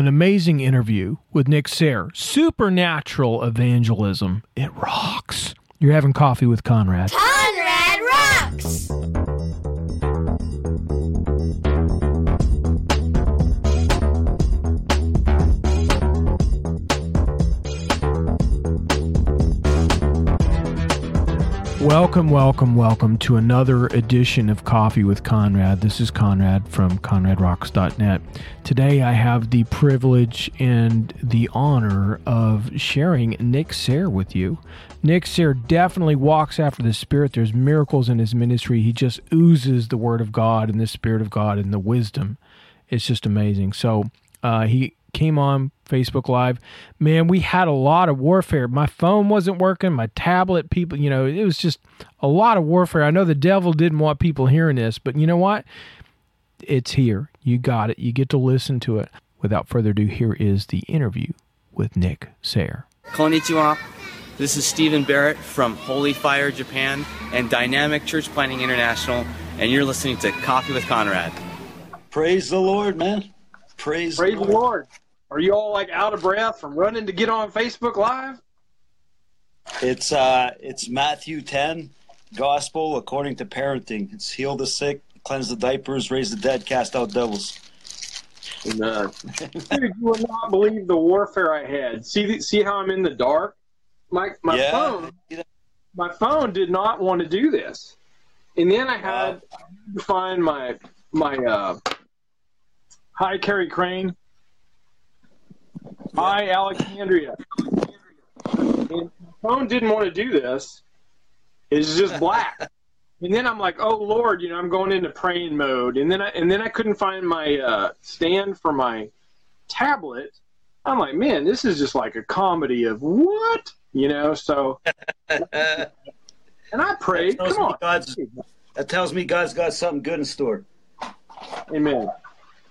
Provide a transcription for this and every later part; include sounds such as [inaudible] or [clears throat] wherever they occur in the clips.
an amazing interview with Nick Sayre. Supernatural evangelism. It rocks. You're having coffee with Conrad. Conrad rocks! Welcome, welcome, welcome to another edition of Coffee with Conrad. This is Conrad from ConradRocks.net. Today I have the privilege and the honor of sharing Nick Sayre with you. Nick Sayre definitely walks after the Spirit. There's miracles in his ministry. He just oozes the Word of God and the Spirit of God and the wisdom. It's just amazing. So uh, he came on Facebook Live. Man, we had a lot of warfare. My phone wasn't working, my tablet, people, you know, it was just a lot of warfare. I know the devil didn't want people hearing this, but you know what? It's here. You got it. You get to listen to it. Without further ado, here is the interview with Nick Sayre. Konnichiwa. This is Stephen Barrett from Holy Fire Japan and Dynamic Church Planning International, and you're listening to Coffee with Conrad. Praise the Lord, man. Praise, Praise the Lord. Are you all like out of breath from running to get on Facebook Live? It's uh it's Matthew 10, gospel according to parenting. It's heal the sick, cleanse the diapers, raise the dead, cast out devils. Amen. [laughs] Dude, you would not believe the warfare I had. See, see how I'm in the dark. My my Yeah. phone, my phone did not want to do this, and then I had to find my my uh, hi Carrie Crane, hi Alexandria. And my phone didn't want to do this. It's just black. [laughs] And then I'm like, oh Lord, you know, I'm going into praying mode. And then I and then I couldn't find my uh, stand for my tablet. I'm like, man, this is just like a comedy of what, you know. So, [laughs] and I prayed. That tells Come on, God's- That tells me God's got something good in store. Amen.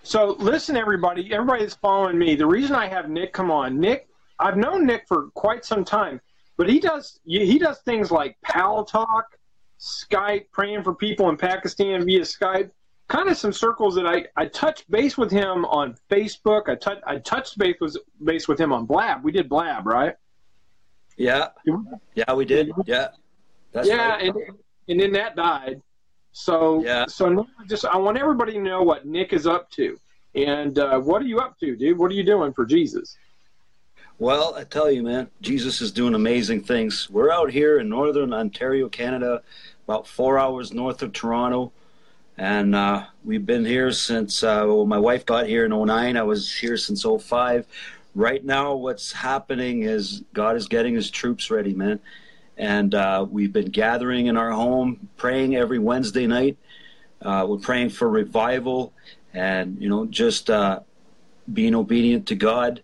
So listen, everybody, everybody that's following me. The reason I have Nick come on, Nick, I've known Nick for quite some time, but he does he does things like Pal Talk, Skype, praying for people in Pakistan via Skype. Kind of some circles that I, I touched base with him on Facebook. I touched I touched base with base with him on Blab. We did Blab, right? Yeah. Yeah, we did. Yeah. That's yeah, right. and and then that died. So Yeah. so I just I want everybody to know what Nick is up to, and uh, what are you up to, dude? What are you doing for Jesus? Well, I tell you, man, Jesus is doing amazing things. We're out here in northern Ontario, Canada, about four hours north of Toronto. And uh, we've been here since uh, well, my wife got here in 09. I was here since 05. Right now, what's happening is God is getting his troops ready, man. And uh, we've been gathering in our home, praying every Wednesday night. Uh, we're praying for revival and, you know, just uh, being obedient to God.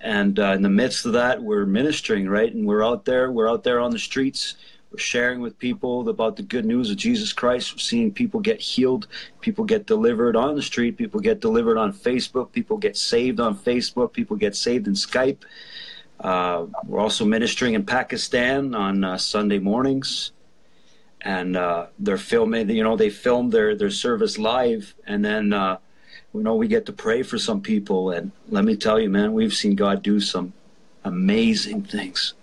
And uh, in the midst of that we're ministering right? And we're out there we're out there on the streets. We're sharing with people about the good news of jesus christ. We're seeing people get healed people get delivered on the street people get delivered on facebook people get saved on facebook people get saved in skype uh, we're also ministering in pakistan on uh, sunday mornings and uh, they're filming you know they film their, their service live and then uh, you know we get to pray for some people and let me tell you man we've seen god do some amazing things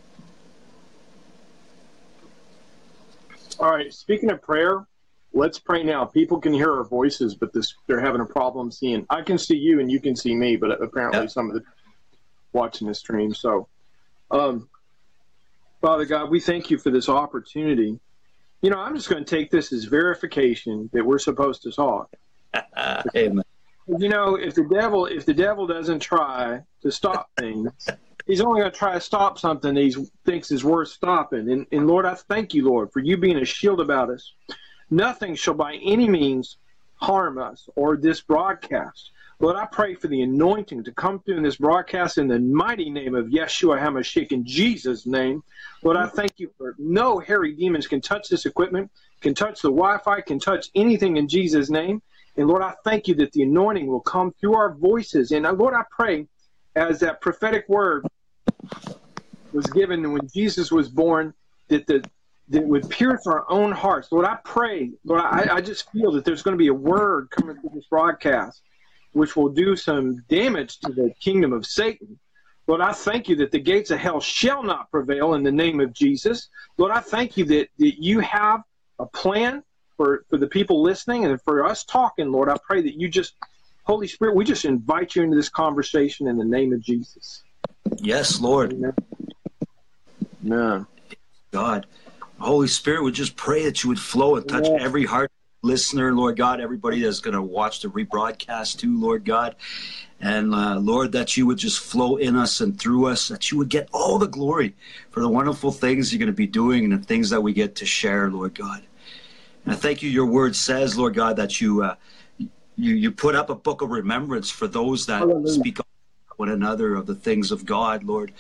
All right. Speaking of prayer, let's pray now. People can hear our voices, but this they're having a problem seeing. I can see you and you can see me, but apparently Yeah. some of the watching the stream. So, um, Father God, we thank you for this opportunity. You know, I'm just going to take this as verification that we're supposed to talk. [laughs] amen you know, if the devil if the devil doesn't try to stop [laughs] things, he's only going to try to stop something that he thinks is worth stopping. And, and Lord, I thank you, Lord, for you being a shield about us. Nothing shall by any means harm us or this broadcast. Lord, I pray for the anointing to come through in this broadcast in the mighty name of Yeshua HaMashiach, in Jesus' name. Lord, I thank you for no hairy demons can touch this equipment, can touch the Wi Fi, can touch anything in Jesus' name. And Lord, I thank you that the anointing will come through our voices. And uh, Lord, I pray as that prophetic word was given when Jesus was born, that the that would pierce our own hearts. Lord, I pray, Lord, I, I just feel that there's going to be a word coming through this broadcast. Which will do some damage to the kingdom of Satan. Lord, I thank you that the gates of hell shall not prevail in the name of Jesus. Lord, I thank you that, that you have a plan for, for the people listening and for us talking, Lord. I pray that you just, Holy Spirit, we just invite you into this conversation in the name of Jesus. Yes, Lord. Amen. Amen. God. Holy Spirit would just pray that you would flow and touch Yes. every heart listener, Lord God, everybody that's going to watch the rebroadcast too, Lord God. And uh, Lord, that you would just flow in us and through us, that you would get all the glory for the wonderful things you're going to be doing and the things that we get to share, Lord God. And I thank you. Your word says, Lord God, that you uh, you you put up a book of remembrance for those that Hallelujah. speak one another of the things of God, Lord.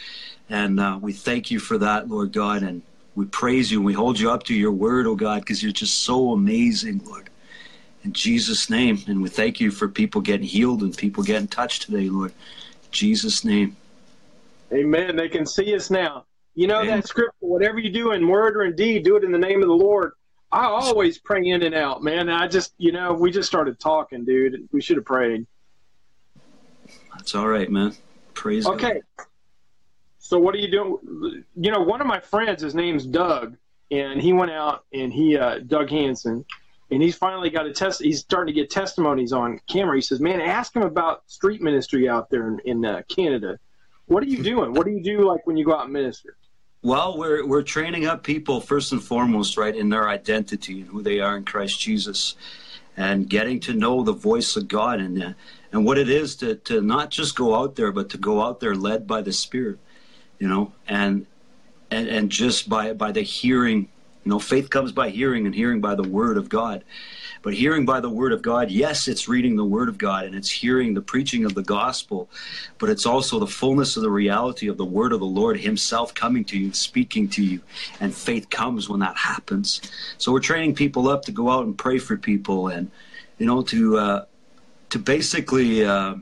And uh, we thank you for that, Lord God. And we praise you and we hold you up to your word, oh God, because you're just so amazing, Lord. In Jesus' name. And we thank you for people getting healed and people getting touched today, Lord. In Jesus' name. Amen. They can see us now. You know Amen. that scripture, whatever you do in word or in deed, do it in the name of the Lord. I always pray in and out, man. I just, you know, we just started talking, dude. We should have prayed. That's all right, man. Praise God. So what are you doing? You know, one of my friends, his name's Doug, and he went out and he, uh, Doug Hanson, and he's finally got a test. He's starting to get testimonies on camera. He says, "Man, ask him about street ministry out there in, in uh, Canada. What are you doing? What do you do like when you go out and minister?" Well, we're we're training up people first and foremost, right, in their identity and who they are in Christ Jesus, and getting to know the voice of God and uh, and what it is to to not just go out there, but to go out there led by the Spirit, you know, and and and just by by the hearing, you know, faith comes by hearing, and hearing by the Word of God. But hearing by the Word of God, yes, it's reading the Word of God and it's hearing the preaching of the gospel, but it's also the fullness of the reality of the Word of the Lord Himself coming to you, speaking to you. And faith comes when that happens. So we're training people up to go out and pray for people and, you know, to, uh, to basically, uh,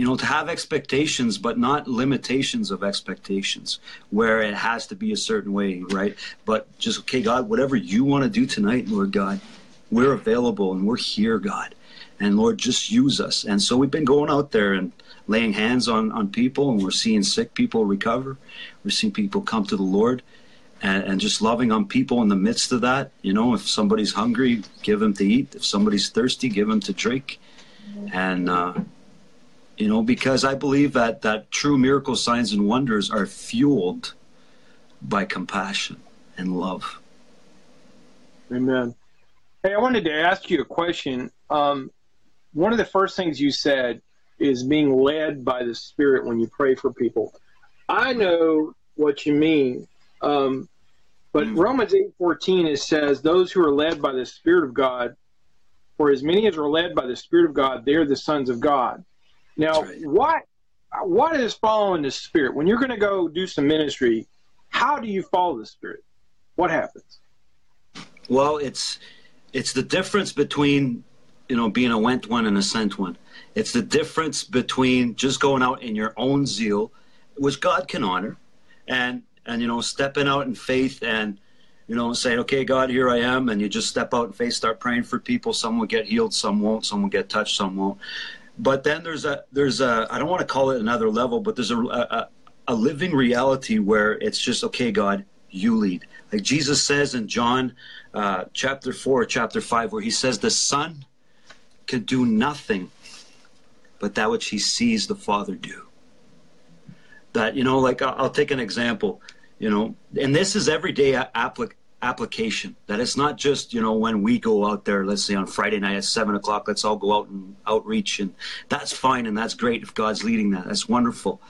you know, to have expectations, but not limitations of expectations, where it has to be a certain way, right? But just, okay, God, whatever you want to do tonight, Lord God, we're available and we're here, God. And Lord, just use us. And so we've been going out there and laying hands on, on people, and we're seeing sick people recover. We're seeing people come to the Lord. And, and just loving on people in the midst of that. You know, if somebody's hungry, give them to eat. If somebody's thirsty, give them to drink. And, uh, you know, because I believe that, that true miracle signs and wonders are fueled by compassion and love. Amen. Hey, I wanted to ask you a question. Um, one of the first things you said is being led by the Spirit when you pray for people. I know what you mean, um, but Mm. Romans eight fourteen it says, "Those who are led by the Spirit of God, for as many as are led by the Spirit of God, they are the sons of God." Now, right. what what is following the Spirit? When you're going to go do some ministry, how do you follow the Spirit? What happens? Well, it's it's the difference between you know being a went one and a sent one. It's the difference between just going out in your own zeal, which God can honor, and and you know stepping out in faith and you know saying, okay, God, here I am, and you just step out in faith, start praying for people. Some will get healed, some won't. Some will get touched, some won't. But then there's a there's a I don't want to call it another level, but there's a a, a living reality where it's just okay, God, you lead. Like Jesus says in John uh, chapter 4, chapter 5, where he says, The Son can do nothing but that which he sees the Father do. That, you know, like I'll, I'll take an example, you know, and this is everyday applic- application. That it's not just, you know, when we go out there, let's say on Friday night at 7 o'clock, let's all go out and outreach. And that's fine and that's great if God's leading that. That's wonderful.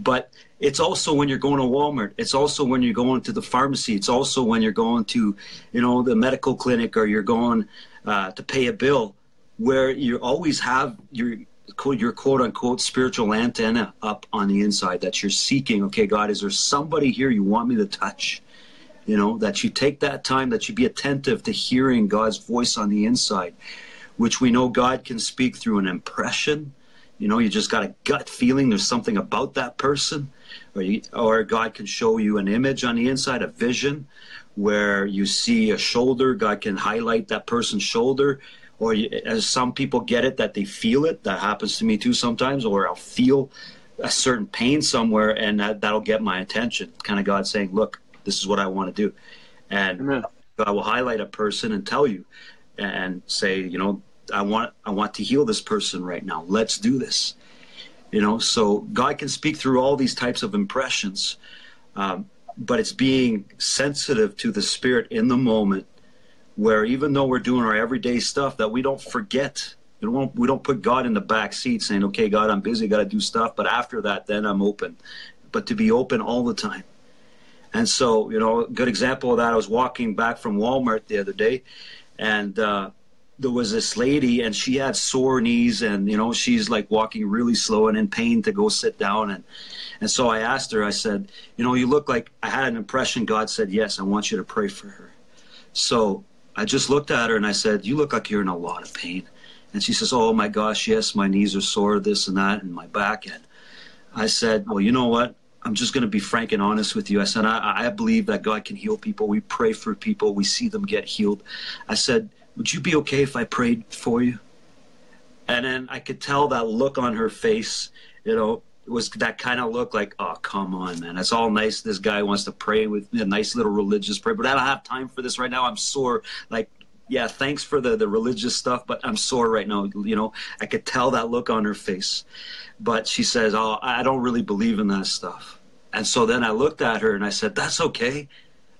But it's also when you're going to Walmart. It's also when you're going to the pharmacy. It's also when you're going to, you know, the medical clinic or you're going uh, to pay a bill, where you always have your quote your quote unquote spiritual antenna up on the inside that you're seeking. Okay, God, is there somebody here you want me to touch? You know, that you take that time, that you be attentive to hearing God's voice on the inside, which we know God can speak through an impression. You know, you just got a gut feeling there's something about that person or, you, or God can show you an image on the inside, a vision, where you see a shoulder. God can highlight that person's shoulder, or you, as some people get it that they feel it. That happens to me too sometimes, or I'll feel a certain pain somewhere, and that, that'll get my attention. Kind of God saying, "Look, this is what I want to do," and Amen. God will highlight a person and tell you, and say, you know, I want I want to heal this person right now. Let's do this. You know, so God can speak through all these types of impressions, um, but it's being sensitive to the Spirit in the moment, where even though we're doing our everyday stuff, that we don't forget. We don't, we don't put God in the back seat saying, okay, God, I'm busy, got to do stuff. But after that, then I'm open. But to be open all the time. And so, you know, a good example of that, I was walking back from Walmart the other day, and uh, there was this lady, and she had sore knees, and, you know, she's like walking really slow and in pain to go sit down. And, and so I asked her, I said, you know, you look like I had an impression God said, yes, I want you to pray for her. So I just looked at her and I said, you look like you're in a lot of pain. And she says, Oh my gosh, yes, my knees are sore, this and that, and my back. And I said, Well, you know what? I'm just going to be frank and honest with you. I said, I, I believe that God can heal people. We pray for people, we see them get healed. I said, Would you be okay if I prayed for you? And then I could tell that look on her face, you know, it was that kind of look like, oh, come on, man. That's all nice. This guy wants to pray with me, a nice little religious prayer, but I don't have time for this right now. I'm sore. Like, yeah, thanks for the, the religious stuff, but I'm sore right now. You know, I could tell that look on her face. But she says, Oh, I don't really believe in that stuff. And so then I looked at her and I said, That's okay.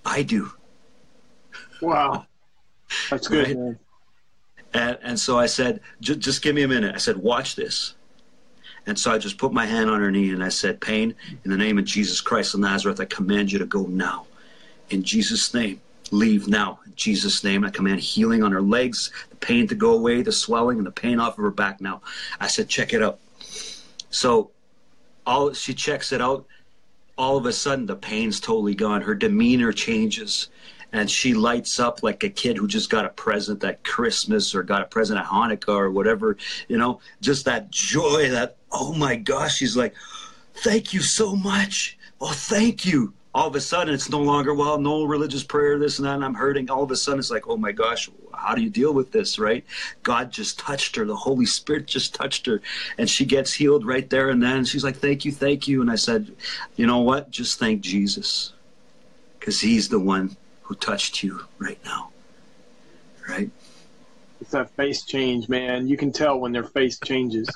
I do. Wow. [laughs] That's good, Right. And, and so I said, Just give me a minute. I said, Watch this. And so I just put my hand on her knee and I said, Pain, in the name of Jesus Christ of Nazareth, I command you to go now. In Jesus' name, leave now. In Jesus' name, I command healing on her legs, the pain to go away, the swelling and the pain off of her back now. I said, check it out. So all she checks it out. All of a sudden, the pain's totally gone. Her demeanor changes, and she lights up like a kid who just got a present at Christmas or got a present at Hanukkah or whatever. You know, just that joy. That oh my gosh, she's like, thank you so much. Oh, thank you. All of a sudden, it's no longer well, no religious prayer, this and that, and I'm hurting. All of a sudden, it's like, oh my gosh, how do you deal with this, right? God just touched her. The Holy Spirit just touched her, and she gets healed right there and then. She's like, thank you, thank you. And I said, you know what? Just thank Jesus, because He's the one who touched you right now, right? It's that face change, man. You can tell when their face changes.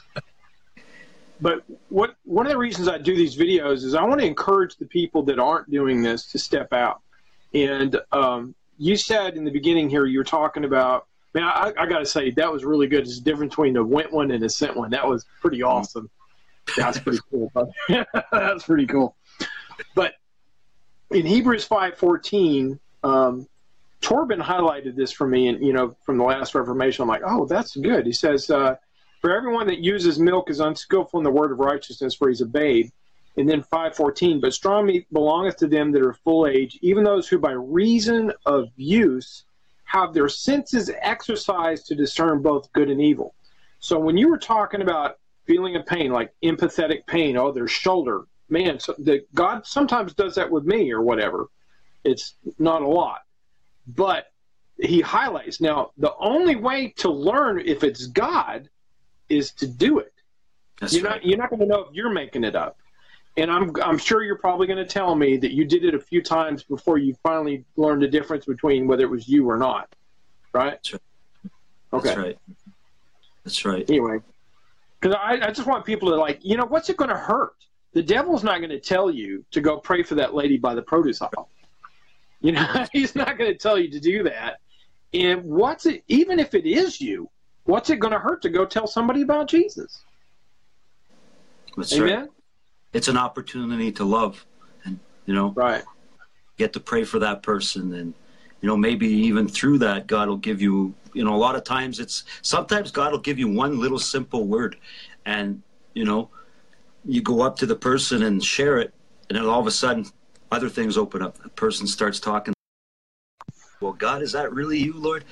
But what one of the reasons I do these videos is I want to encourage the people that aren't doing this to step out. And um, you said in the beginning here, you were talking about, man, I, I got to say, that was really good. It's the difference between a went one and a sent one. That was pretty awesome. That's pretty cool. [laughs] That's pretty cool. But in Hebrews 5.14, um, Torben highlighted this for me, and you know, from the last Reformation, I'm like, oh, that's good. He says, uh, "For everyone that uses milk is unskillful in the word of righteousness, for he's a babe." And then 5:14, but strong meat belongeth to them that are full age, even those who by reason of use have their senses exercised to discern both good and evil. So when you were talking about feeling a pain, like empathetic pain, oh, their shoulder, man, so the, God sometimes does that with me or whatever. It's not a lot but he highlights now the only way to learn if it's God is to do it. That's you're right. not you're not going to know if you're making it up. And I'm I'm sure you're probably going to tell me that you did it a few times before you finally learned the difference between whether it was you or not. Right? That's right. Okay. That's right. That's right. Anyway, because I, I just want people to like, you know, what's it going to hurt? The devil's not going to tell you to go pray for that lady by the produce aisle. You know, [laughs] he's not going to tell you to do that. And what's it, even if it is you, what's it going to hurt to go tell somebody about Jesus? That's Amen? right. It's an opportunity to love, and you know, Right. get to pray for that person and you know maybe even through that god will give you you know a lot of times it's sometimes god will give you one little simple word and you know you go up to the person and share it and then all of a sudden other things open up the person starts talking well god is that really you lord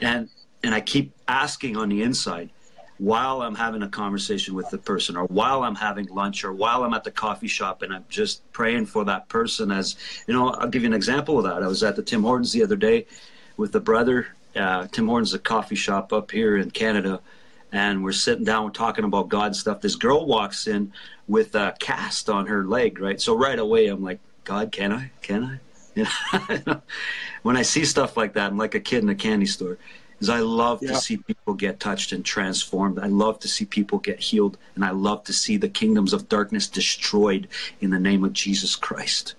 and and i keep asking on the inside while i'm having a conversation with the person or while i'm having lunch or while i'm at the coffee shop and i'm just praying for that person as you know i'll give you an example of that i was at the tim hortons the other day with the brother uh, Tim Hortons, a coffee shop up here in Canada, and we're sitting down we're talking about God stuff. This girl walks in with a cast on her leg, right? So right away, I'm like, God, can I? Can I? [laughs] You know? when I see stuff like that, I'm like a kid in a candy store. Is I love Yeah. to see people get touched and transformed. I love to see people get healed, and I love to see the kingdoms of darkness destroyed in the name of Jesus Christ.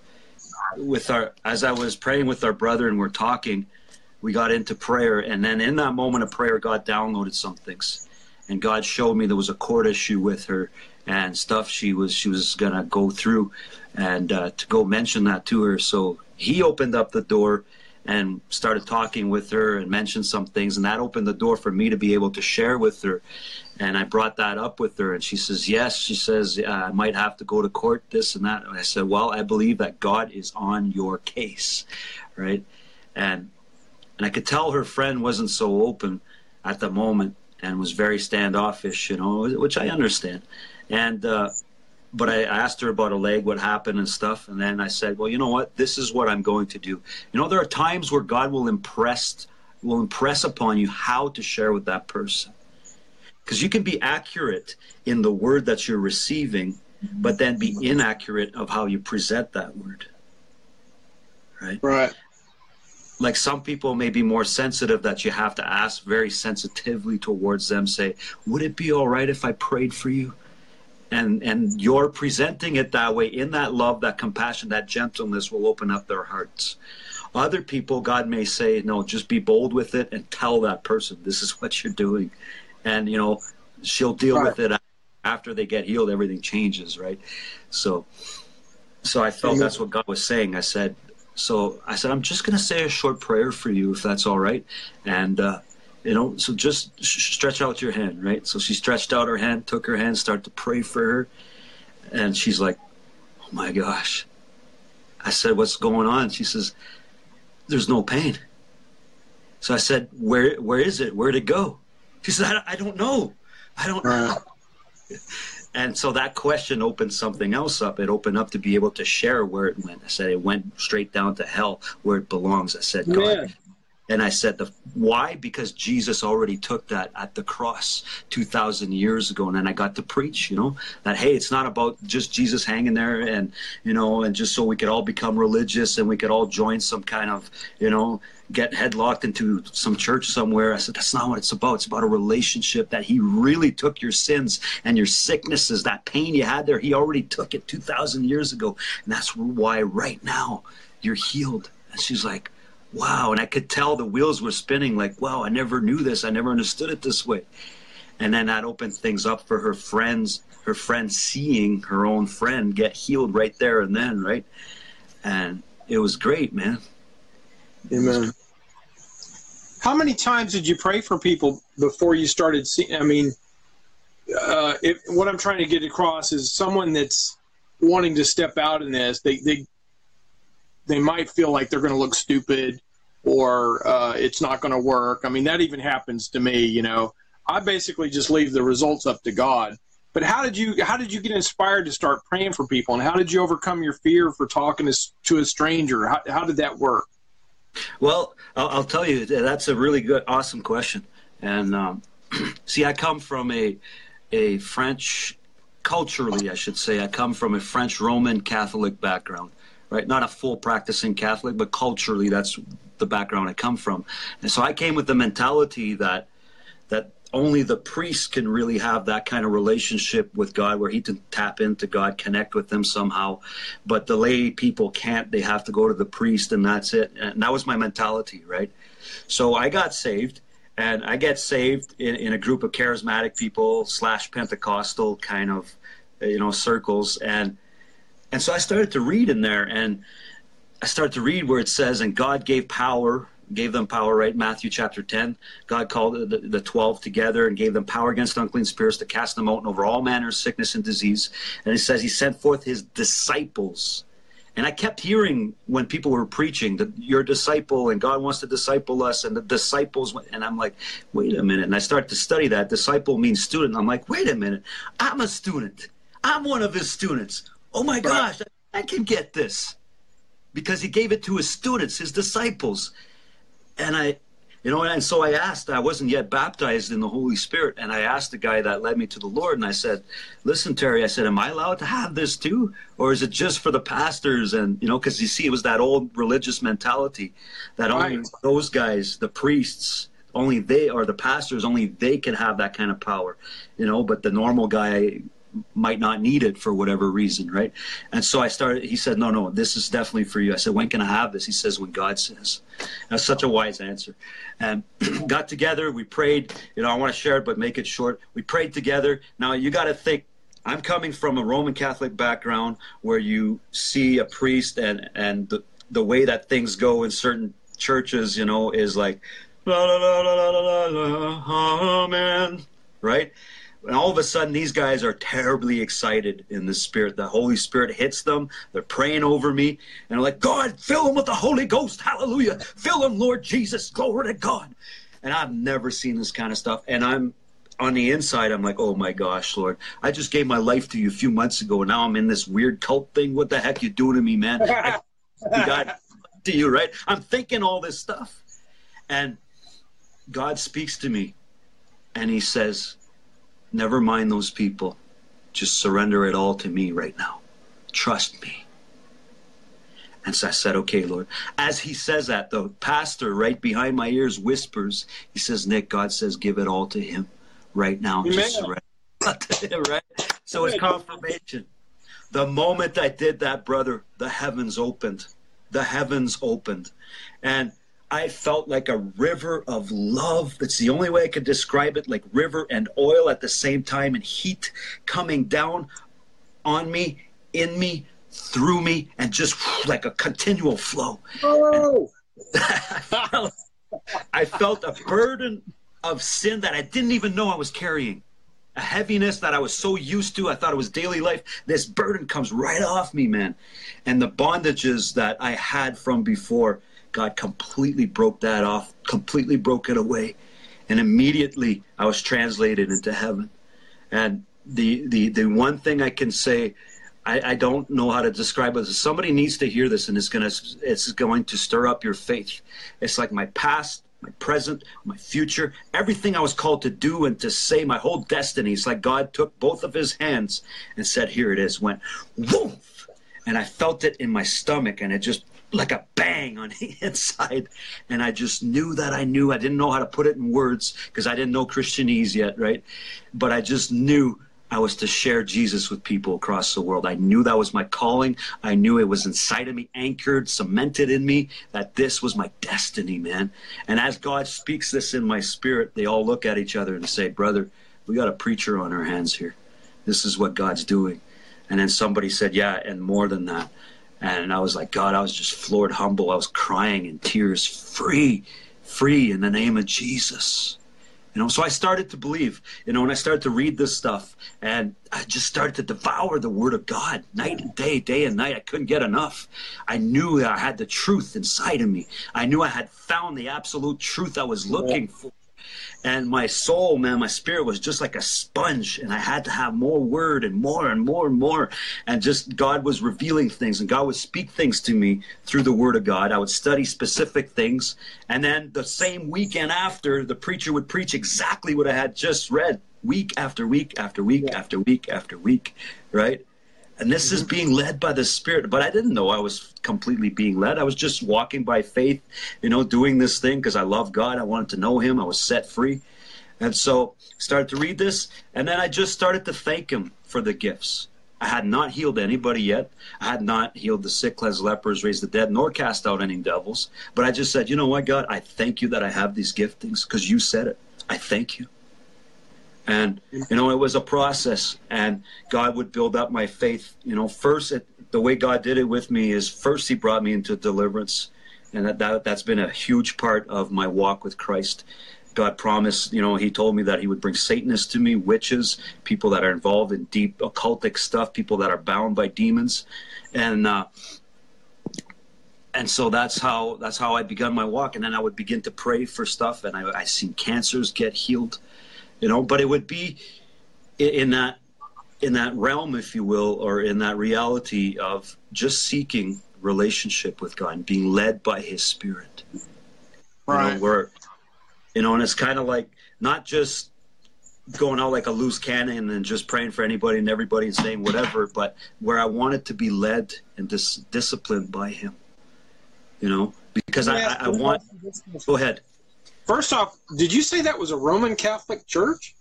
With our, as I was praying with our brother and we're talking, we got into prayer, and then in that moment of prayer, God downloaded some things, and God showed me there was a court issue with her and stuff she was she was gonna go through, and uh, to go mention that to her. So He opened up the door and started talking with her and mentioned some things, and that opened the door for me to be able to share with her. And I brought that up with her, and she says, Yes. She says, I might have to go to court, this and that. And I said, Well, I believe that God is on your case, right? And and I could tell her friend wasn't so open at the moment and was very standoffish, you know, which I understand. And uh, but I asked her about a leg, what happened and stuff, and then I said, well, you know what, this is what I'm going to do. You know, there are times where God will impress will impress upon you how to share with that person, because you can be accurate in the word that you're receiving, but then be inaccurate of how you present that word. Right Right. like some people may be more sensitive that you have to ask very sensitively towards them say would it be all right if i prayed for you and and you're presenting it that way in that love that compassion that gentleness will open up their hearts. Other people god may say no just be bold with it and tell that person this is what you're doing. And you know she'll deal Right. with it after they get healed everything changes right? So so i felt that's what god was saying. I said so I said, I'm just going to say a short prayer for you, if that's all right. And, uh, you know, so just sh- stretch out your hand, right? So she stretched out her hand, took her hand, started to pray for her. And she's like, oh my gosh. I said, what's going on? She says, there's no pain. So I said, where, where is it? Where'd it go? She said, I, I don't know. I don't know. Right. [laughs] And so that question opened something else up. It opened up to be able to share where it went. I said it went straight down to hell where it belongs. I said, God. And I said, the, why? Because Jesus already took that at the cross 2,000 years ago. And then I got to preach, you know, that, hey, it's not about just Jesus hanging there and, you know, and just so we could all become religious and we could all join some kind of, you know, get headlocked into some church somewhere. I said, that's not what it's about. It's about a relationship that He really took your sins and your sicknesses, that pain you had there. He already took it 2,000 years ago. And that's why right now you're healed. And she's like, wow. And I could tell the wheels were spinning like, wow, I never knew this. I never understood it this way. And then that opened things up for her friends, her friends seeing her own friend get healed right there and then, right? And it was great, man. Amen. How many times did you pray for people before you started seeing? I mean, uh, if, what I'm trying to get across is someone that's wanting to step out in this. They they they might feel like they're going to look stupid or uh, it's not going to work. I mean, that even happens to me. You know, I basically just leave the results up to God. But how did you how did you get inspired to start praying for people, and how did you overcome your fear for talking to, to a stranger? How, how did that work? Well, I'll, I'll tell you, that's a really good, awesome question. And um, [clears throat] see, I come from a a French, culturally, I should say, I come from a French Roman Catholic background, right? Not a full practicing Catholic, but culturally, that's the background I come from. And so I came with the mentality that that only the priest can really have that kind of relationship with God where he can tap into God, connect with them somehow. But the lay people can't. They have to go to the priest and that's it. And that was my mentality, right? So I got saved and I get saved in, in a group of charismatic people slash Pentecostal kind of, you know, circles. And, and so I started to read in there and I started to read where it says, and God gave power gave them power, right? Matthew chapter 10. God called the, the 12 together and gave them power against unclean spirits to cast them out and over all manner of sickness and disease. And it says he sent forth his disciples. And I kept hearing when people were preaching that you're a disciple and God wants to disciple us and the disciples. And I'm like, wait a minute. And I start to study that. Disciple means student. I'm like, wait a minute. I'm a student. I'm one of his students. Oh my gosh, I can get this. Because he gave it to his students, his disciples and I You know, and so I asked, I wasn't yet baptized in the Holy Spirit, and I asked the guy that led me to the Lord, and I said, Listen, Terry, I said, Am I allowed to have this too? Or is it just for the pastors? And, you know, because you see, it was that old religious mentality that only those guys, the priests, only they, or the pastors, only they can have that kind of power, you know, but the normal guy might not need it for whatever reason, right? And so I started, he said, No, no, this is definitely for you. I said, When can I have this? He says, When God says. That's such a wise answer. And [clears throat] got together, we prayed. You know, I want to share it, but make it short. We prayed together. Now, you got to think, I'm coming from a Roman Catholic background where you see a priest and, and the, the way that things go in certain churches, you know, is like, la la la la la la la, amen, right? And all of a sudden, these guys are terribly excited in the Spirit. The Holy Spirit hits them. They're praying over me. And they're like, God, fill them with the Holy Ghost. Hallelujah. Fill them, Lord Jesus. Glory to God. And I've never seen this kind of stuff. And I'm on the inside, I'm like, oh my gosh, Lord. I just gave my life to you a few months ago. And now I'm in this weird cult thing. What the heck you doing to me, man? I, [laughs] got to you, right? I'm thinking all this stuff. And God speaks to me. And he says, Never mind those people. Just surrender it all to me right now. Trust me. And so I said, okay, Lord. As he says that, the pastor right behind my ears whispers, he says, Nick, God says, give it all to him right now. Just surrender. right? So it's confirmation. The moment I did that, brother, the heavens opened. The heavens opened. And I felt like a river of love. That's the only way I could describe it like river and oil at the same time, and heat coming down on me, in me, through me, and just like a continual flow. Oh, I [laughs] felt, I felt a burden of sin that I didn't even know I was carrying. A heaviness that I was so used to, I thought it was daily life. This burden comes right off me, man. And the bondages that I had from before, God completely broke that off, completely broke it away. And immediately I was translated into heaven. And the the the one thing I can say, I, I don't know how to describe it. Somebody needs to hear this, and it's gonna it's going to stir up your faith. It's like my past, my present, my future, everything I was called to do and to say, my whole destiny. It's like God took both of His hands and said, "Here it is." Went woof, and I felt it in my stomach, and it just like a bang on [laughs] the inside. And I just knew that I knew. I didn't know how to put it in words because I didn't know Christianese yet, right? But I just knew I was to share Jesus with people across the world. I knew that was my calling. I knew it was inside of me, anchored, cemented in me, that this was my destiny, man. And as God speaks this in my spirit, they all look at each other and say, Brother, we got a preacher on our hands here. This is what God's doing. And then somebody said, Yeah, and more than that. And I was like, God, I was just floored, humble. I was crying in tears, free, free in the name of Jesus. You know, so I started to believe, you know, and I started to read this stuff and I just started to devour the word of God night and day, day and night. I couldn't get enough. I knew that I had the truth inside of me. I knew I had found the absolute truth I was looking for. And my soul, man, my spirit was just like a sponge, and I had to have more word and more and more and more. And just God was revealing things, and God would speak things to me through the Word of God. I would study specific things, and then the same weekend after, the preacher would preach exactly what I had just read, week after week after week after week after week, right? And this is mm-hmm. being led by the Spirit. But I didn't know I was completely being led. I was just walking by faith, you know, doing this thing because I love God. I wanted to know Him. I was set free. And so started to read this, and then I just started to thank Him for the gifts. I had not healed anybody yet. I had not healed the sick, cleansed lepers, raised the dead, nor cast out any devils. But I just said, you know what, God, I thank you that I have these giftings because you said it. I thank you. And, you know, it was a process, and God would build up my faith. You know, first, it, the way God did it with me is first, He brought me into deliverance. And that, that, that's been a huge part of my walk with Christ. God promised, you know, He told me that He would bring Satanists to me, witches, people that are involved in deep occultic stuff, people that are bound by demons. And, uh, and so that's how that's how I began my walk. And then I would begin to pray for stuff, and I, I seen cancers get healed you know but it would be in, that in that realm if you will or in that reality of just seeking relationship with god and being led by his spirit you know, Right. where You know, and it's kind of like not just going out like a loose cannon and just praying for anybody and everybody and saying whatever, but where I wanted to be led and dis- disciplined by Him. You know, because I, I, I want. Go ahead. First off, did you say that was a Roman Catholic church?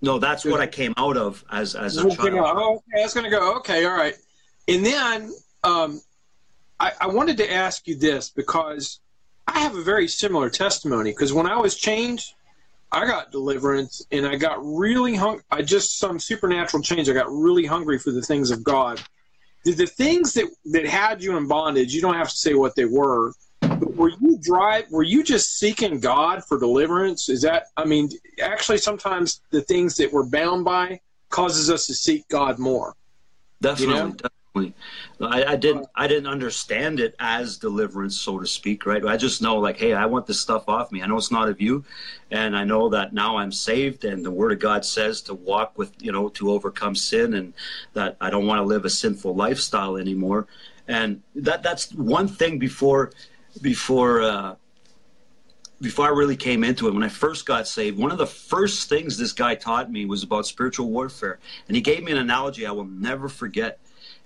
No, that's what I came out of as as a child. Oh, okay, I was going to go. Okay, all right. And then um, I, I wanted to ask you this because I have a very similar testimony. Because when I was changed, I got deliverance and I got really hung. I just some supernatural change. I got really hungry for the things of God. Did the things that that had you in bondage? You don't have to say what they were. Were you drive? Were you just seeking God for deliverance? Is that? I mean, actually, sometimes the things that we're bound by causes us to seek God more. Definitely, you know? definitely. I, I, didn't. I didn't understand it as deliverance, so to speak. Right. I just know, like, hey, I want this stuff off me. I know it's not of you, and I know that now I'm saved, and the Word of God says to walk with, you know, to overcome sin, and that I don't want to live a sinful lifestyle anymore. And that that's one thing before before uh, before I really came into it. When I first got saved, one of the first things this guy taught me was about spiritual warfare, and he gave me an analogy I will never forget.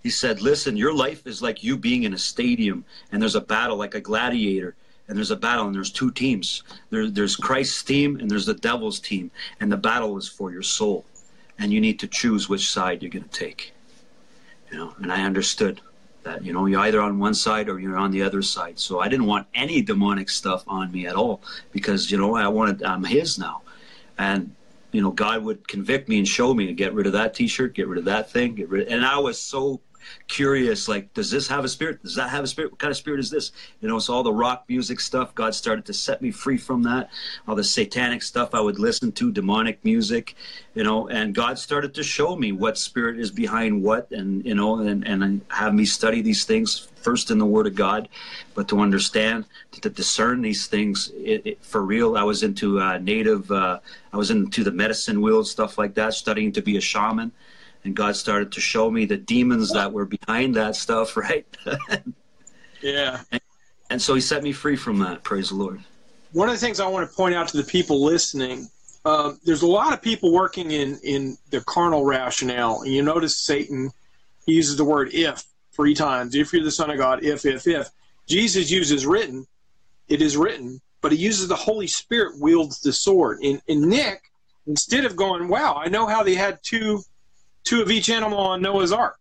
He said, "Listen, your life is like you being in a stadium, and there's a battle like a gladiator." and there's a battle and there's two teams there, there's christ's team and there's the devil's team and the battle is for your soul and you need to choose which side you're going to take you know and i understood that you know you're either on one side or you're on the other side. So i didn't want any demonic stuff on me at all because you know i wanted i'm his now. And you know god would convict me and show me to get rid of that t-shirt get rid of that thing get rid and i was so curious like does this have a spirit? Does that have a spirit? What kind of spirit is this? You know so all the rock music stuff god started to set me free from that. All the satanic stuff i would listen to demonic music you know and god started to show me what spirit is behind what and you know and, and have me study these things first in the word of god but to understand to, to discern these things it, it, for real i was into uh, native uh, i was into the medicine wheel stuff like that studying to be a shaman and God started to show me the demons that were behind that stuff, [laughs] right? yeah. And, and, so He set me free from that. Praise the Lord. One of the things I want to point out to the people listening, uh, there's a lot of people working in in the carnal rationale, and you notice Satan he uses the word "if" three times. If you're the Son of God, if, if, if. Jesus uses written, it is written, but he uses the Holy Spirit wields the sword. In in Nick, instead of going, wow, I know how they had two two of each animal on Noah's Ark.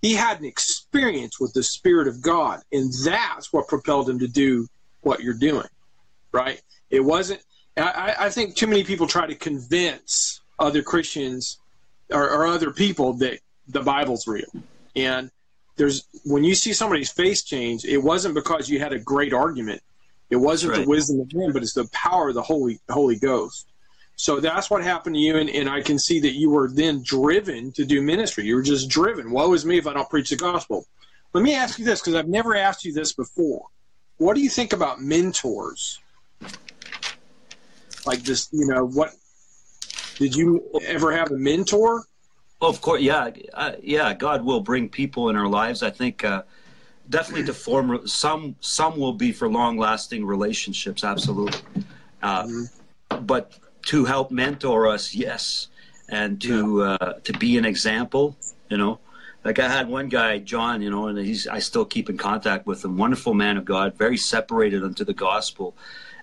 He had an experience with the Spirit of God, and that's what propelled him to do what you're doing, right? It wasn't. I, I think too many people try to convince other Christians or, or other people that the Bible's real, and there's when you see somebody's face change, it wasn't because you had a great argument. It wasn't right. the wisdom of men, but it's the power of the Holy Holy Ghost. So that's what happened to you, and, and I can see that you were then driven to do ministry. You were just driven. Woe is me if I don't preach the gospel. Let me ask you this, because I've never asked you this before. What do you think about mentors? Like this, you know, what did you ever have a mentor? Well, of course, yeah, uh, yeah. God will bring people in our lives. I think uh, definitely to form some. Some will be for long-lasting relationships, absolutely. Uh, mm-hmm. But to help mentor us, yes, and to yeah. uh, to be an example. You know, like I had one guy, John. You know, and he's I still keep in contact with him. Wonderful man of God, very separated unto the gospel,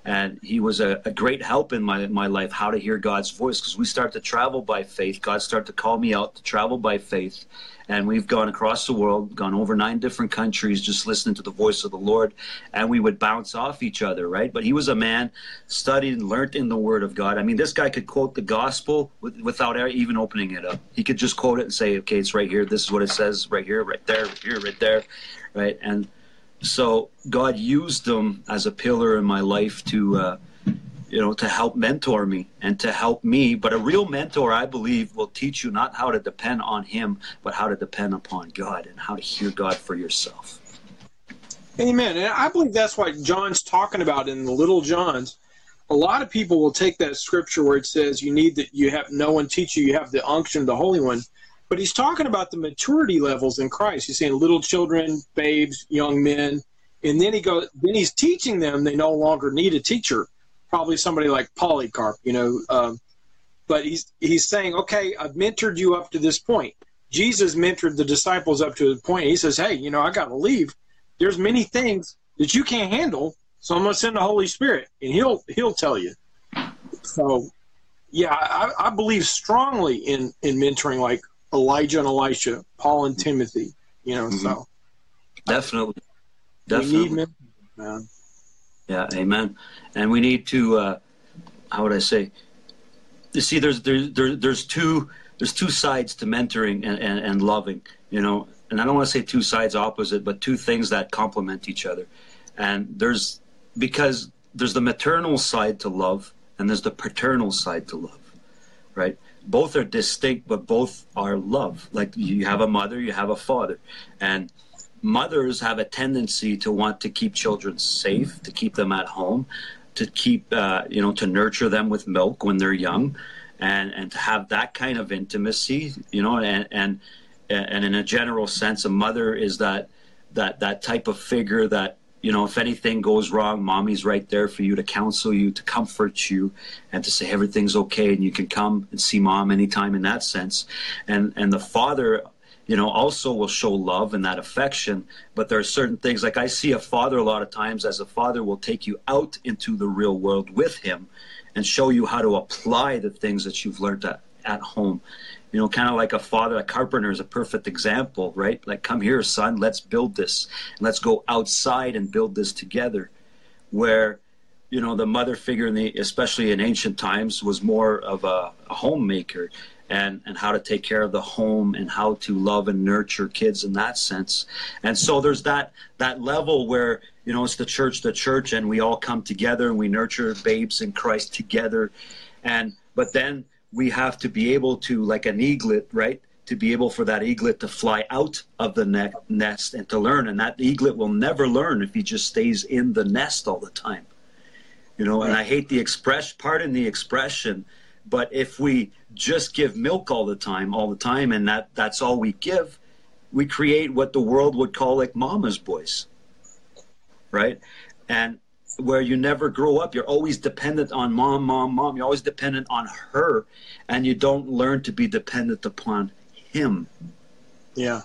and he was a, a great help in my my life. How to hear God's voice because we start to travel by faith. God started to call me out to travel by faith and we've gone across the world, gone over nine different countries, just listening to the voice of the Lord, and we would bounce off each other, right? But he was a man studied and learned in the Word of God. I mean, this guy could quote the gospel without even opening it up. He could just quote it and say, "Okay, it's right here. This is what it says, right here, right there, right here, right there, right." And so God used them as a pillar in my life to. Uh, you know, to help mentor me and to help me. But a real mentor, I believe, will teach you not how to depend on him, but how to depend upon God and how to hear God for yourself. Amen. And I believe that's what John's talking about in the Little Johns. A lot of people will take that scripture where it says you need that you have no one teach you, you have the unction of the Holy One. But he's talking about the maturity levels in Christ. He's saying little children, babes, young men, and then he goes. Then he's teaching them they no longer need a teacher probably somebody like Polycarp, you know. Um, but he's he's saying, okay, I've mentored you up to this point. Jesus mentored the disciples up to the point. He says, hey, you know, I got to leave. There's many things that you can't handle, so I'm going to send the Holy Spirit, and he'll he'll tell you. So, yeah, I, I believe strongly in in mentoring, like Elijah and Elisha, Paul and Timothy. You know, mm-hmm. so definitely, definitely. We need man. Yeah, amen. And we need to, uh, how would I say? You see, there's there's there's two there's two sides to mentoring and, and, and loving. You know, and I don't want to say two sides opposite, but two things that complement each other. And there's because there's the maternal side to love and there's the paternal side to love, right? Both are distinct, but both are love. Like you have a mother, you have a father, and mothers have a tendency to want to keep children safe, to keep them at home, to keep uh, you know to nurture them with milk when they're young, and and to have that kind of intimacy, you know, and and and in a general sense, a mother is that that that type of figure that you know if anything goes wrong mommy's right there for you to counsel you to comfort you and to say everything's okay and you can come and see mom anytime in that sense. And and the father you know, also will show love and that affection. But there are certain things, like I see a father a lot of times, as a father will take you out into the real world with him and show you how to apply the things that you've learned at, at home. You know, kind of like a father, a carpenter is a perfect example, right? Like, come here, son, let's build this. Let's go outside and build this together. Where, you know, the mother figure, in the, especially in ancient times, was more of a, a homemaker and and how to take care of the home and how to love and nurture kids in that sense. And so there's that that level where you know it's the church the church and we all come together and we nurture babes in christ together. And but then we have to be able to like an eaglet right to be able for that eaglet to fly out of the ne- nest and to learn. And that eaglet will never learn if he just stays in the nest all the time. You know and i hate the express pardon the expression but if we just give milk all the time, all the time, and that that's all we give, we create what the world would call like mama's boys, right? And where you never grow up, you're always dependent on mom, mom, mom. You're always dependent on her, and you don't learn to be dependent upon him. Yeah.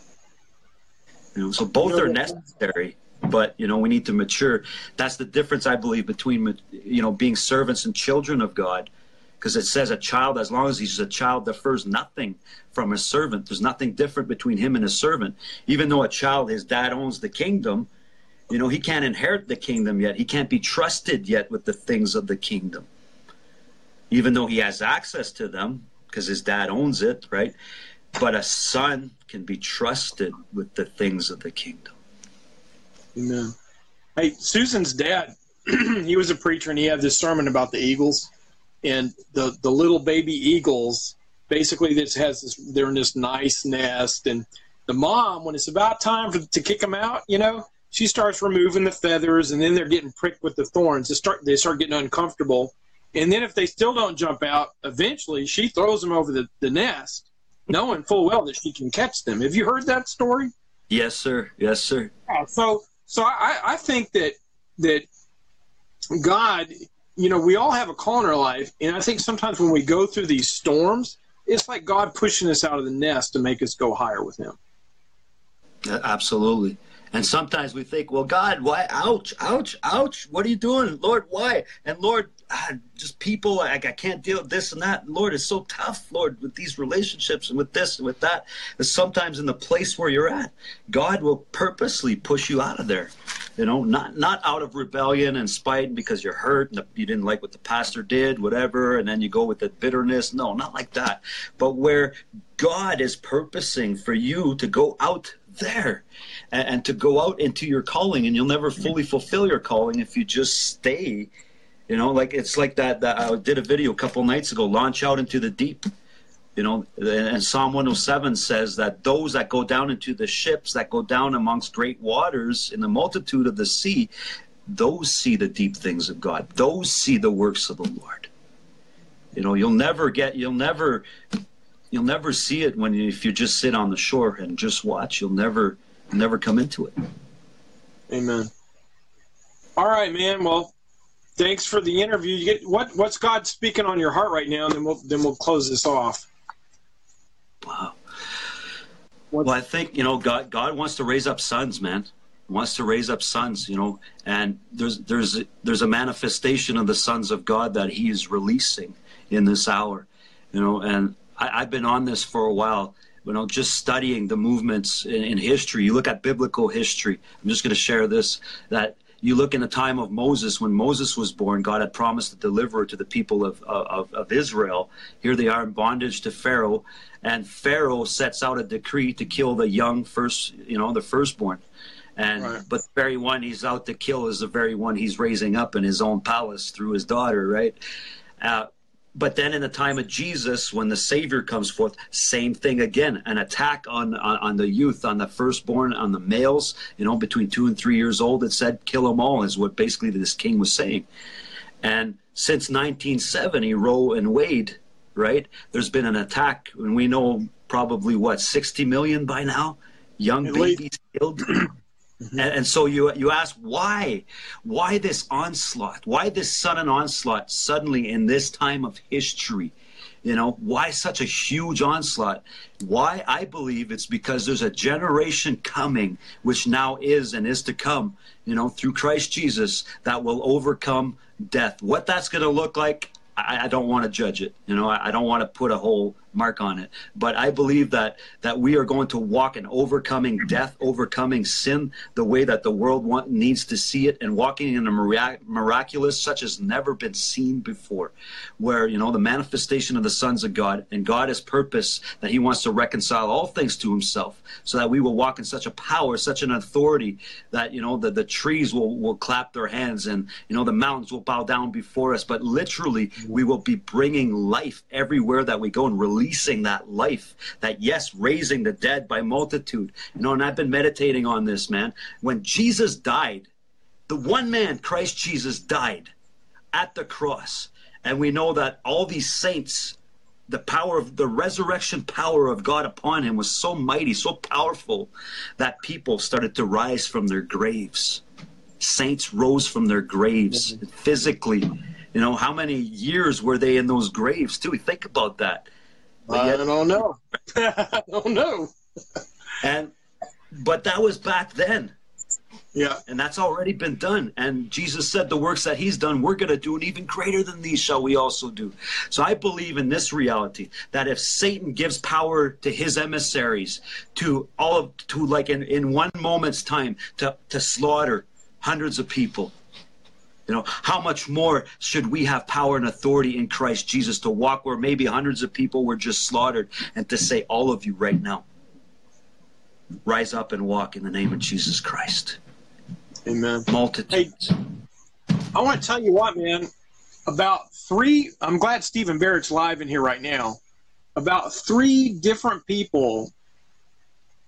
You know, so both are necessary but you know we need to mature that's the difference i believe between you know being servants and children of god because it says a child, as long as he's a child, differs nothing from a servant. There's nothing different between him and a servant. Even though a child, his dad owns the kingdom, you know, he can't inherit the kingdom yet. He can't be trusted yet with the things of the kingdom. Even though he has access to them because his dad owns it, right? But a son can be trusted with the things of the kingdom. Amen. Hey, Susan's dad, [clears throat] he was a preacher and he had this sermon about the eagles and the the little baby eagles basically this has this they're in this nice nest. And the mom when it's about time for, to kick them out you know she starts removing the feathers and then they're getting pricked with the thorns. They start they start getting uncomfortable. And then if they still don't jump out eventually she throws them over the, the nest knowing full well that she can catch them. Have you heard that story? Yes sir. Yes sir. So so i i think that that god you know, we all have a call in our life, and I think sometimes when we go through these storms, it's like God pushing us out of the nest to make us go higher with Him. Absolutely. And sometimes we think, well, God, why? Ouch, ouch, ouch. What are you doing? Lord, why? And Lord, ah, just people, like, I can't deal with this and that. Lord, it's so tough, Lord, with these relationships and with this and with that. And sometimes in the place where you're at, God will purposely push you out of there. You know, not not out of rebellion and spite because you're hurt and you didn't like what the pastor did, whatever, and then you go with the bitterness. No, not like that. But where God is purposing for you to go out there and, and to go out into your calling and you'll never mm-hmm. fully fulfill your calling if you just stay you know like it's like that, that i did a video a couple nights ago launch out into the deep you know and psalm 107 says that those that go down into the ships that go down amongst great waters in the multitude of the sea those see the deep things of god those see the works of the lord you know you'll never get you'll never you'll never see it when you, if you just sit on the shore and just watch. You'll never never come into it. Amen. All right, man. Well, thanks for the interview. You get what what's God speaking on your heart right now, and then we'll then we'll close this off. Wow. What's- Well, I think you know God. God wants to raise up sons, man. Wants to raise up sons, you know, and there's there's there's a manifestation of the sons of God that He is releasing in this hour, you know. And I, I've been on this for a while, you know, just studying the movements in, in history. You look at biblical history. I'm just going to share this that you look in the time of Moses, when Moses was born, God had promised a deliverer to the people of, of, of Israel. Here they are in bondage to Pharaoh, and Pharaoh sets out a decree to kill the young first, you know, the firstborn. And Right. but the very one he's out to kill is the very one he's raising up in his own palace through his daughter, right? Uh, but then in the time of Jesus, when the Savior comes forth, same thing again, an attack on, on on the youth, on the firstborn, on the males, you know, between two and three years old. It said, "Kill them all," is what basically this king was saying. And since 1970, Roe and Wade, right? There's been an attack, and we know probably what 60 million by now, young babies killed. And, and so you you ask why, why this onslaught? Why this sudden onslaught suddenly in this time of history? You know why such a huge onslaught? Why I believe it's because there's a generation coming, which now is and is to come. You know through Christ Jesus that will overcome death. What that's going to look like, I, I don't want to judge it. You know I, I don't want to put a whole mark on it. But I believe that that we are going to walk in overcoming death, overcoming sin, the way that the world want, needs to see it, and walking in a mirac- miraculous such as never been seen before, where you know the manifestation of the sons of God and God has purpose that He wants to reconcile all things to Himself, so that we will walk in such a power, such an authority that you know the the trees will will clap their hands and you know the mountains will bow down before us, but literally we will be bringing life everywhere that we go and releasing that life that yes raising the dead by multitude. You know and i've been meditating on this man. When jesus died the one man christ jesus died at the cross. And we know that all these saints the power of the resurrection power of god upon him was so mighty so powerful that people started to rise from their graves. Saints rose from their graves physically. You know how many years were they in those graves too? Think about that But I don't know. [laughs] I don't know. and but that was back then Yeah. and that's already been done and jesus said the works that he's done we're going to do and even greater than these shall we also do so i believe in this reality that if satan gives power to his emissaries to all of to like in, in one moment's time to to slaughter hundreds of people you know, how much more should we have power and authority in Christ Jesus to walk where maybe hundreds of people were just slaughtered and to say, all of you right now, rise up and walk in the name of Jesus Christ. Amen. Multitudes. I want to tell you what, man. About three, I'm glad Stephen Barrett's live in here right now. About three different people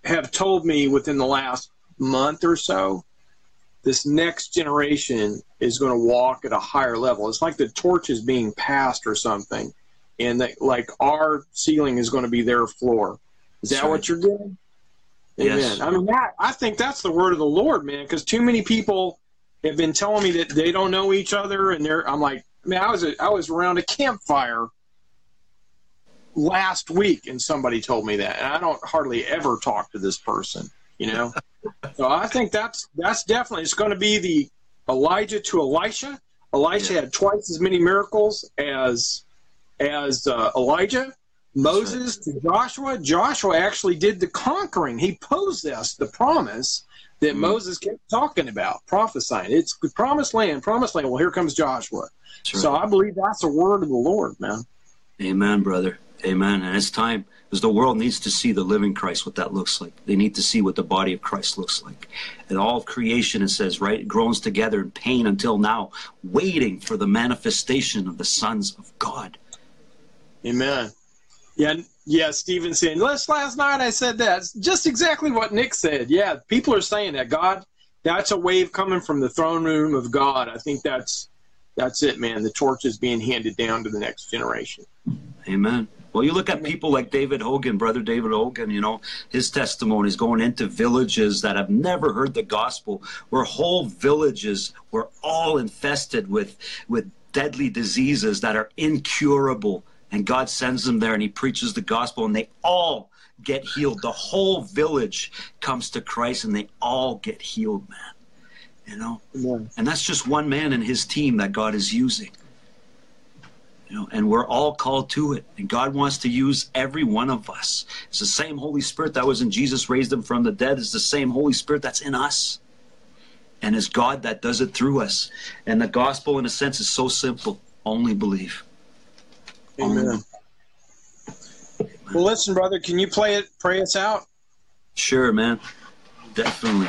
have told me within the last month or so this next generation is going to walk at a higher level. It's like the torch is being passed or something, and that like our ceiling is going to be their floor. Is that That's what you're getting? Yes. Amen. I mean, that, I think that's the word of the Lord, man. Because too many people have been telling me that they don't know each other, and they're. I'm like, man, I was I was around a campfire last week, and somebody told me that, and I don't hardly ever talk to this person, you know. [laughs] so I think that's that's definitely it's going to be the Elijah to Elisha. Elisha Yeah. had twice as many miracles as as uh, Elijah. Moses to Joshua. Joshua actually did the conquering. He possessed the promise that Mhm. Moses kept talking about, prophesying. It's the promised land, promised land. Well, here comes Joshua. Right. So I believe that's a word of the Lord, man. Amen, brother. Amen. And it's time because the world needs to see the living Christ, what that looks like. They need to see what the body of Christ looks like. And all of creation, it says, right, it groans together in pain until now, waiting for the manifestation of the sons of God. Amen. Yeah, yeah. Stephen saying, last last night I said that. Just exactly what Nick said. Yeah, people are saying that God. That's a wave coming from the throne room of God. I think that's that's it, man. The torch is being handed down to the next generation. Amen. Well, you look at people like David Hogan, brother David Hogan, you know, his testimonies going into villages that have never heard the gospel, where whole villages were all infested with, with deadly diseases that are incurable. And God sends them there and he preaches the gospel and they all get healed. The whole village comes to Christ and they all get healed, man. You know? Yeah. And that's just one man and his team that God is using. You know, and we're all called to it. And God wants to use every one of us. It's the same Holy Spirit that was in Jesus, raised him from the dead. It's the same Holy Spirit that's in us. And it's God that does it through us. And the gospel, in a sense, is so simple. Only believe. Amen. Only. Well, listen, brother, can you play it, pray us out? Sure, man. Definitely.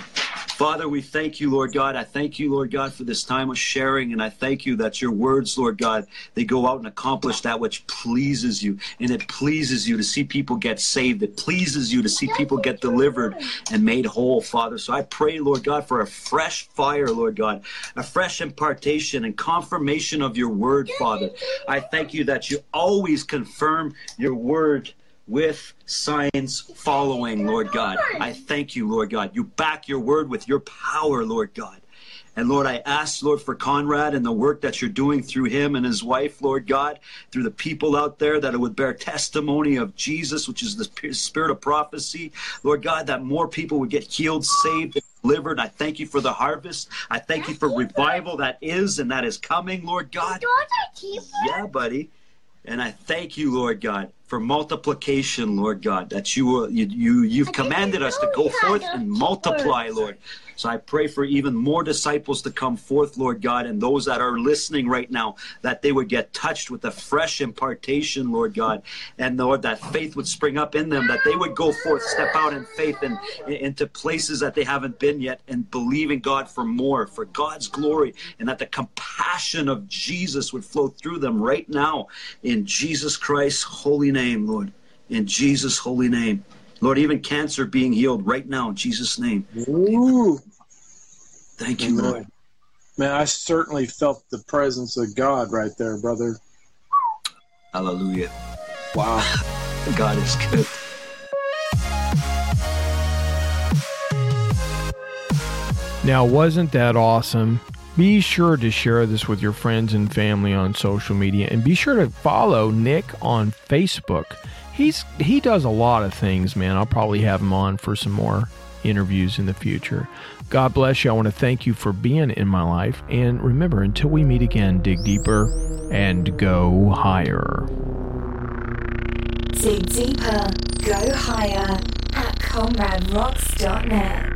Father, we thank you, Lord God. I thank you, Lord God, for this time of sharing. And I thank you that your words, Lord God, they go out and accomplish that which pleases you. And it pleases you to see people get saved. It pleases you to see people get delivered and made whole, Father. So I pray, Lord God, for a fresh fire, Lord God, a fresh impartation and confirmation of your word, Father. I thank you that you always confirm your word with science following, Lord God. I thank you, Lord God. You back your word with your power, Lord God. And Lord, I ask, Lord, for Conrad and the work that you're doing through him and his wife, Lord God, through the people out there that it would bear testimony of Jesus, which is the spirit of prophecy. Lord God, that more people would get healed, saved, and delivered. I thank you for the harvest. I thank you for revival that is and that is coming, Lord God. Yeah, buddy. And I thank you, Lord God, for multiplication, Lord God, that you will, you, you you've commanded us to go forth and multiply, Lord. So I pray for even more disciples to come forth, Lord God, and those that are listening right now, that they would get touched with a fresh impartation, Lord God, and Lord, that faith would spring up in them, that they would go forth, step out in faith and into places that they haven't been yet, and believe in God for more, for God's glory, and that the compassion of Jesus would flow through them right now, in Jesus Christ's holy name, Lord, in Jesus' holy name. Lord, even cancer being healed right now in Jesus' name. Ooh. Thank you, Amen. Lord. Man, I certainly felt the presence of God right there, brother. Hallelujah. Wow. [laughs] God is good. Now, wasn't that awesome? Be sure to share this with your friends and family on social media and be sure to follow Nick on Facebook he's he does a lot of things, man. I'll probably have him on for some more interviews in the future. God bless you. I want to thank you for being in my life. And remember, until we meet again, dig deeper and go higher. Dig deeper, go higher at ConradRocks.net.